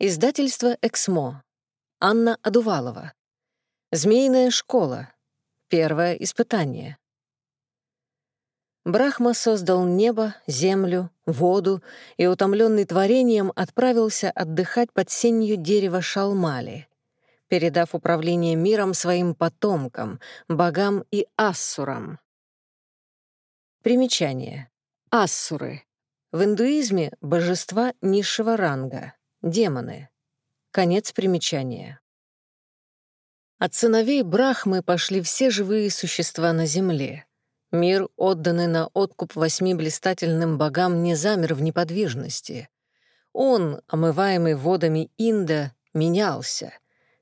Издательство «Эксмо». Анна Адувалова. «Змеиная школа. Первое испытание». Брахма создал небо, землю, воду и, утомленный творением, отправился отдыхать под сенью дерева Шалмали, передав управление миром своим потомкам, богам и ассурам. Примечание. Ассуры. В индуизме — божества низшего ранга — Демоны. Конец примечания. От сыновей Брахмы пошли все живые существа на земле. Мир, отданный на откуп восьми блистательным богам, не замер в неподвижности. Он, омываемый водами Инда, менялся.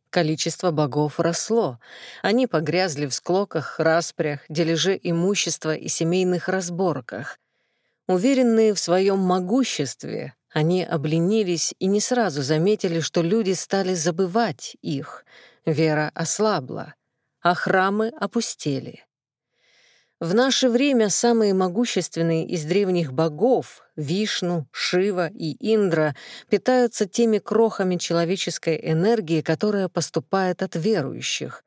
Количество богов росло. Они погрязли в склоках, распрях, дележе имущества и семейных разборках. Уверенные в своем могуществе, они обленились и не сразу заметили, что люди стали забывать их. Вера ослабла, а храмы опустели. В наше время самые могущественные из древних богов — Вишну, Шива и Индра — питаются теми крохами человеческой энергии, которая поступает от верующих.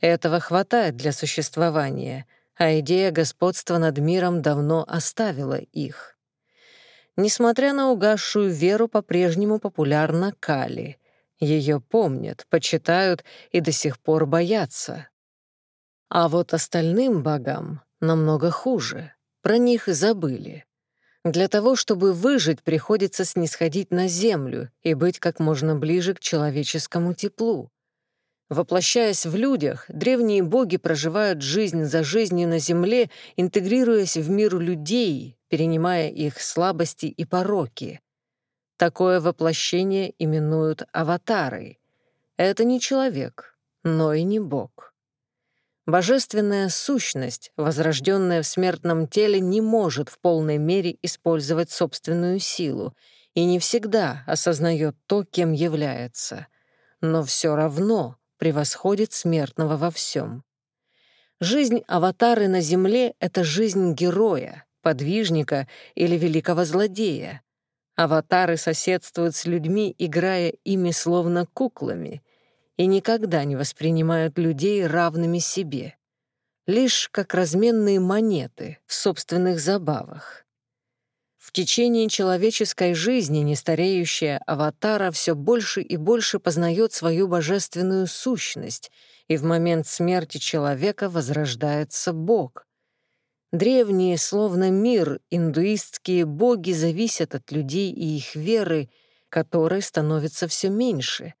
Этого хватает для существования, а идея господства над миром давно оставила их. Несмотря на угасшую веру, по-прежнему популярна Кали. Ее помнят, почитают и до сих пор боятся. А вот остальным богам намного хуже. Про них забыли. Для того, чтобы выжить, приходится снисходить на землю и быть как можно ближе к человеческому теплу. Воплощаясь в людях, древние боги проживают жизнь за жизнью на земле, интегрируясь в мир людей, перенимая их слабости и пороки. Такое воплощение именуют аватарой. Это не человек, но и не бог. Божественная сущность, возрожденная в смертном теле, не может в полной мере использовать собственную силу и не всегда осознает то, кем является. Но все равно — превосходит смертного во всем. Жизнь аватары на Земле — это жизнь героя, подвижника или великого злодея. Аватары соседствуют с людьми, играя ими словно куклами, и никогда не воспринимают людей равными себе, лишь как разменные монеты в собственных забавах. В течение человеческой жизни нестареющая аватара все больше и больше познает свою божественную сущность, и в момент смерти человека возрождается Бог. Древние, словно мир, индуистские боги зависят от людей и их веры, которой становится все меньше.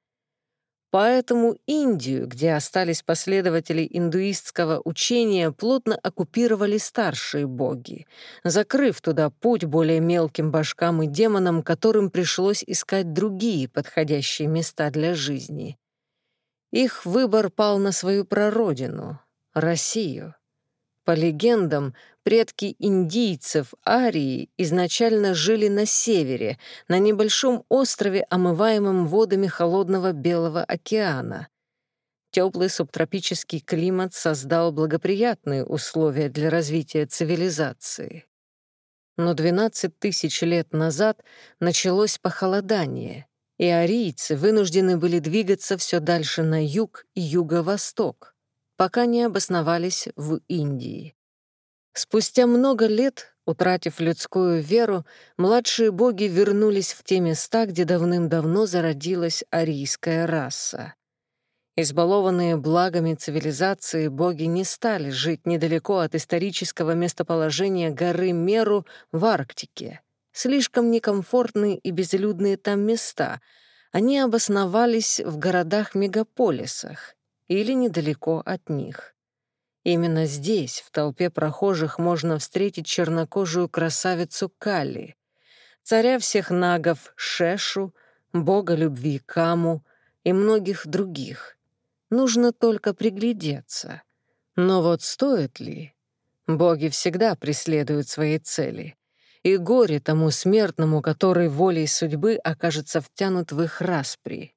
Поэтому Индию, где остались последователи индуистского учения, плотно оккупировали старшие боги, закрыв туда путь более мелким башкам и демонам, которым пришлось искать другие подходящие места для жизни. Их выбор пал на свою прародину — Россию. По легендам, предки индийцев, арии, изначально жили на севере, на небольшом острове, омываемом водами холодного Белого океана. Теплый субтропический климат создал благоприятные условия для развития цивилизации. Но 12 тысяч лет назад началось похолодание, и арийцы вынуждены были двигаться все дальше на юг и юго-восток пока не обосновались в Индии. Спустя много лет, утратив людскую веру, младшие боги вернулись в те места, где давным-давно зародилась арийская раса. Избалованные благами цивилизации, боги не стали жить недалеко от исторического местоположения горы Меру в Арктике. Слишком некомфортные и безлюдные там места. Они обосновались в городах-мегаполисах или недалеко от них. Именно здесь, в толпе прохожих, можно встретить чернокожую красавицу Калли, царя всех нагов Шешу, бога любви Каму и многих других. Нужно только приглядеться. Но вот стоит ли? Боги всегда преследуют свои цели. И горе тому смертному, который волей судьбы окажется втянут в их распри.